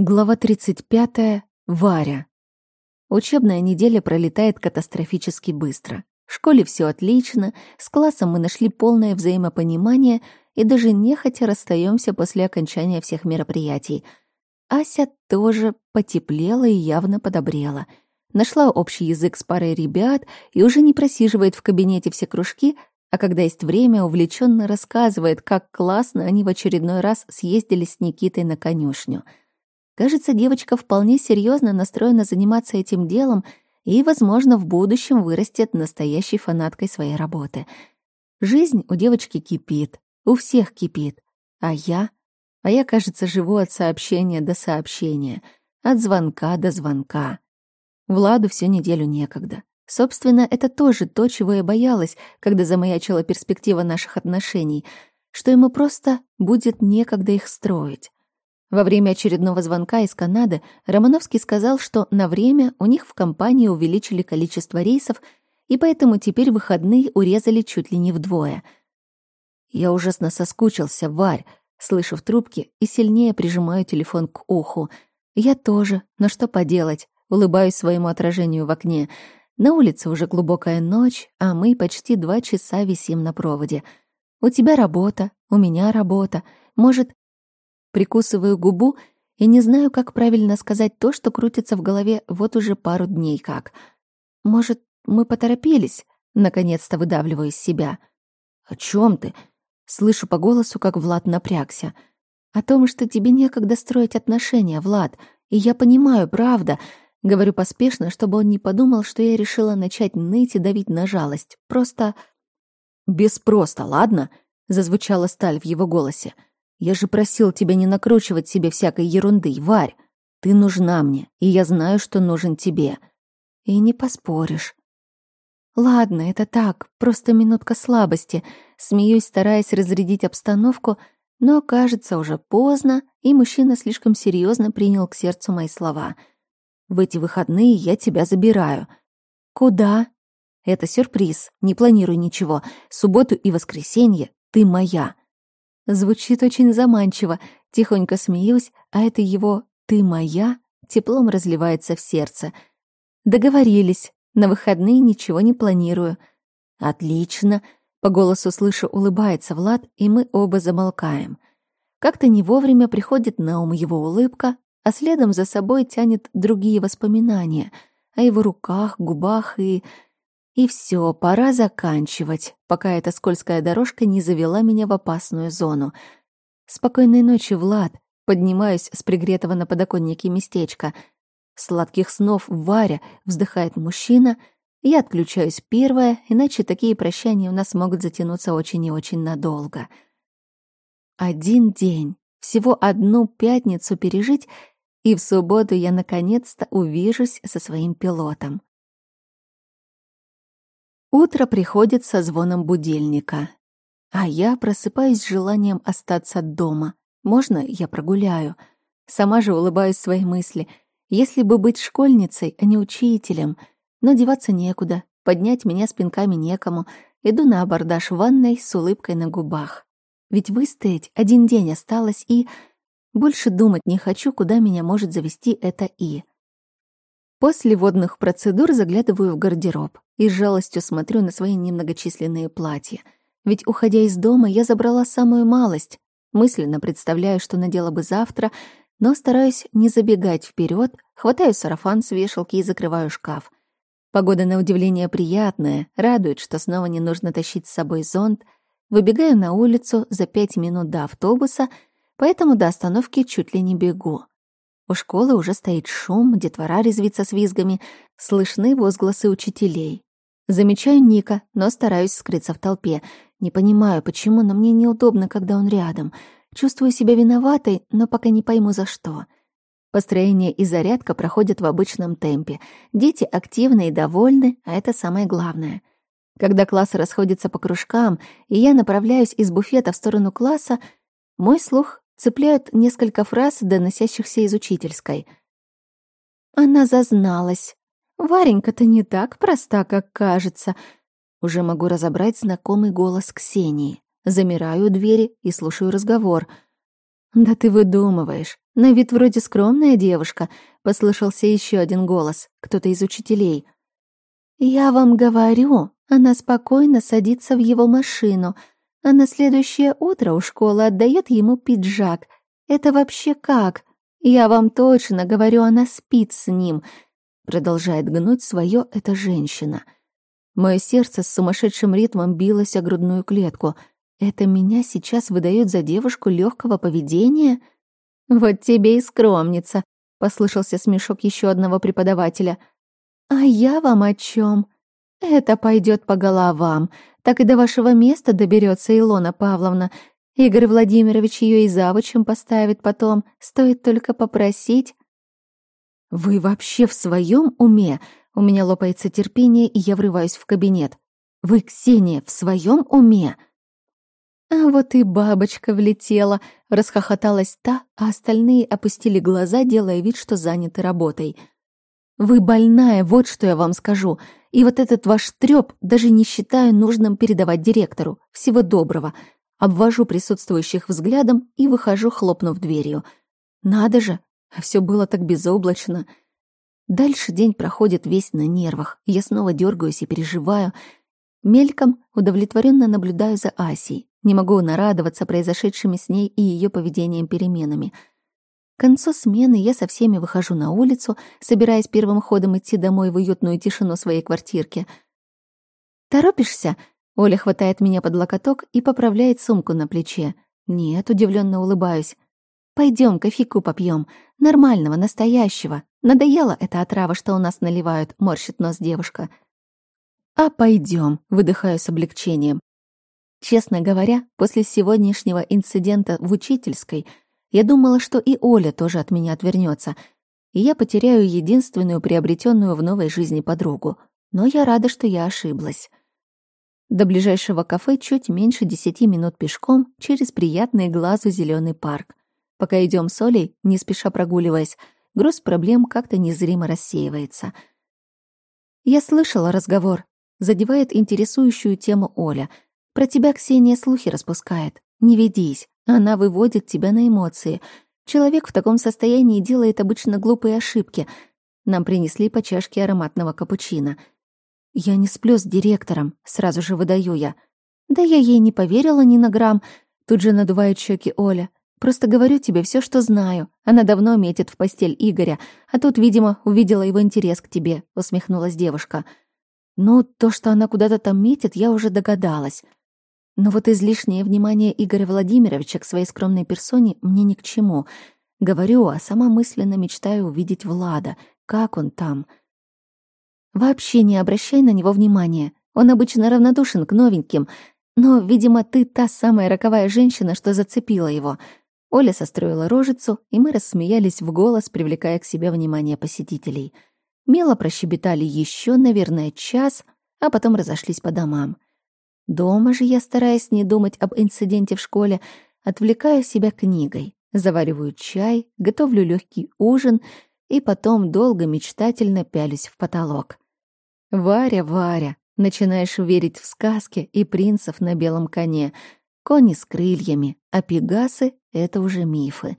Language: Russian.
Глава 35. Варя. Учебная неделя пролетает катастрофически быстро. В школе все отлично, с классом мы нашли полное взаимопонимание и даже нехотя расстаемся после окончания всех мероприятий. Ася тоже потеплела и явно подобрела. Нашла общий язык с парой ребят и уже не просиживает в кабинете все кружки, а когда есть время, увлеченно рассказывает, как классно они в очередной раз съездили с Никитой на конюшню — Кажется, девочка вполне серьезно настроена заниматься этим делом и, возможно, в будущем вырастет настоящей фанаткой своей работы. Жизнь у девочки кипит, у всех кипит. А я? А я, кажется, живу от сообщения до сообщения, от звонка до звонка. Владу всю неделю некогда. Собственно, это тоже то, чего я боялась, когда замаячила перспектива наших отношений, что ему просто будет некогда их строить. Во время очередного звонка из Канады Романовский сказал, что на время у них в компании увеличили количество рейсов, и поэтому теперь выходные урезали чуть ли не вдвое. Я ужасно соскучился, Варь, слышу в трубке и сильнее прижимаю телефон к уху. Я тоже, но что поделать, улыбаюсь своему отражению в окне. На улице уже глубокая ночь, а мы почти два часа висим на проводе. У тебя работа, у меня работа. Может, Прикусываю губу и не знаю, как правильно сказать то, что крутится в голове вот уже пару дней как. Может, мы поторопились? Наконец-то выдавливаю из себя. «О чем ты?» Слышу по голосу, как Влад напрягся. «О том, что тебе некогда строить отношения, Влад. И я понимаю, правда». Говорю поспешно, чтобы он не подумал, что я решила начать ныть и давить на жалость. Просто... «Без просто, ладно?» — зазвучала сталь в его голосе. Я же просил тебя не накручивать себе всякой ерунды, Варь. Ты нужна мне, и я знаю, что нужен тебе. И не поспоришь. Ладно, это так, просто минутка слабости. Смеюсь, стараясь разрядить обстановку, но, кажется, уже поздно, и мужчина слишком серьезно принял к сердцу мои слова. В эти выходные я тебя забираю. Куда? Это сюрприз, не планирую ничего. Субботу и воскресенье ты моя. Звучит очень заманчиво. Тихонько смеюсь, а это его «ты моя» теплом разливается в сердце. Договорились. На выходные ничего не планирую. Отлично. По голосу слышу, улыбается Влад, и мы оба замолкаем. Как-то не вовремя приходит на ум его улыбка, а следом за собой тянет другие воспоминания о его руках, губах и и все, пора заканчивать, пока эта скользкая дорожка не завела меня в опасную зону. Спокойной ночи, Влад. Поднимаюсь с пригретого на подоконнике местечка. Сладких снов, Варя, вздыхает мужчина. Я отключаюсь первая, иначе такие прощания у нас могут затянуться очень и очень надолго. Один день, всего одну пятницу пережить, и в субботу я наконец-то увижусь со своим пилотом. Утро приходит со звоном будильника, а я просыпаюсь с желанием остаться дома. Можно я прогуляю? Сама же улыбаюсь своей мысли. Если бы быть школьницей, а не учителем, но деваться некуда, поднять меня с пинками некому, иду на абордаж ванной с улыбкой на губах. Ведь выстоять один день осталось, и... Больше думать не хочу, куда меня может завести это «и». После водных процедур заглядываю в гардероб и с жалостью смотрю на свои немногочисленные платья. Ведь, уходя из дома, я забрала самую малость. Мысленно представляю, что надела бы завтра, но стараюсь не забегать вперед, хватаю сарафан с вешалки и закрываю шкаф. Погода, на удивление, приятная, радует, что снова не нужно тащить с собой зонт. Выбегаю на улицу за пять минут до автобуса, поэтому до остановки чуть ли не бегу. У школы уже стоит шум, детвора резвится с визгами, слышны возгласы учителей. Замечаю Ника, но стараюсь скрыться в толпе. Не понимаю, почему, но мне неудобно, когда он рядом. Чувствую себя виноватой, но пока не пойму за что. Построение и зарядка проходят в обычном темпе. Дети активны и довольны, а это самое главное. Когда класс расходится по кружкам, и я направляюсь из буфета в сторону класса, мой слух цепляют несколько фраз, доносящихся из учительской. Она зазналась. Варенька-то не так проста, как кажется. Уже могу разобрать знакомый голос Ксении. Замираю у двери и слушаю разговор. «Да ты выдумываешь. На вид вроде скромная девушка», — послышался еще один голос, кто-то из учителей. «Я вам говорю, она спокойно садится в его машину, а на следующее утро у школы отдает ему пиджак. Это вообще как? Я вам точно говорю, она спит с ним», — продолжает гнуть свое эта женщина. Мое сердце с сумасшедшим ритмом билось о грудную клетку. Это меня сейчас выдают за девушку легкого поведения? Вот тебе и скромница, послышался смешок еще одного преподавателя. А я вам о чем? Это пойдет по головам. Так и до вашего места доберется Илона Павловна. Игорь Владимирович ее и завучем поставит потом. Стоит только попросить. Вы вообще в своем уме? У меня лопается терпение, и я врываюсь в кабинет. «Вы, Ксения, в своем уме?» А вот и бабочка влетела, расхохоталась та, а остальные опустили глаза, делая вид, что заняты работой. «Вы больная, вот что я вам скажу. И вот этот ваш трёп даже не считаю нужным передавать директору. Всего доброго». Обвожу присутствующих взглядом и выхожу, хлопнув дверью. «Надо же, а всё было так безоблачно». Дальше день проходит весь на нервах. Я снова дергаюсь и переживаю. Мельком удовлетворенно наблюдаю за Асей. Не могу нарадоваться произошедшими с ней и ее поведением переменами. К концу смены я со всеми выхожу на улицу, собираясь первым ходом идти домой в уютную тишину своей квартирки. «Торопишься?» Оля хватает меня под локоток и поправляет сумку на плече. «Нет», удивленно улыбаюсь. Пойдем кофейку попьем, Нормального, настоящего. Надоела эта отрава, что у нас наливают, морщит нос девушка. А пойдем, выдыхаю с облегчением. Честно говоря, после сегодняшнего инцидента в учительской я думала, что и Оля тоже от меня отвернется, и я потеряю единственную приобретенную в новой жизни подругу. Но я рада, что я ошиблась. До ближайшего кафе чуть меньше десяти минут пешком через приятный глазу зеленый парк. Пока идем с Олей, не спеша прогуливаясь, груз проблем как-то незримо рассеивается. Я слышала разговор. Задевает интересующую тему Оля. Про тебя Ксения слухи распускает. Не ведись, она выводит тебя на эмоции. Человек в таком состоянии делает обычно глупые ошибки. Нам принесли по чашке ароматного капучино. Я не сплю с директором, сразу же выдаю я. Да я ей не поверила ни на грамм. Тут же надувает щеки Оля. Просто говорю тебе все, что знаю. Она давно метит в постель Игоря, а тут, видимо, увидела его интерес к тебе», — усмехнулась девушка. «Ну, то, что она куда-то там метит, я уже догадалась. Но вот излишнее внимание Игоря Владимировича к своей скромной персоне мне ни к чему. Говорю, а сама мысленно мечтаю увидеть Влада. Как он там?» «Вообще не обращай на него внимания. Он обычно равнодушен к новеньким, но, видимо, ты та самая роковая женщина, что зацепила его. Оля состроила рожицу, и мы рассмеялись в голос, привлекая к себе внимание посетителей. Мило прощебетали еще, наверное, час, а потом разошлись по домам. Дома же я, стараясь не думать об инциденте в школе, отвлекаю себя книгой, завариваю чай, готовлю легкий ужин и потом долго мечтательно пялюсь в потолок. Варя, Варя, начинаешь верить в сказки и принцев на белом коне — Кони с крыльями, а пегасы — это уже мифы.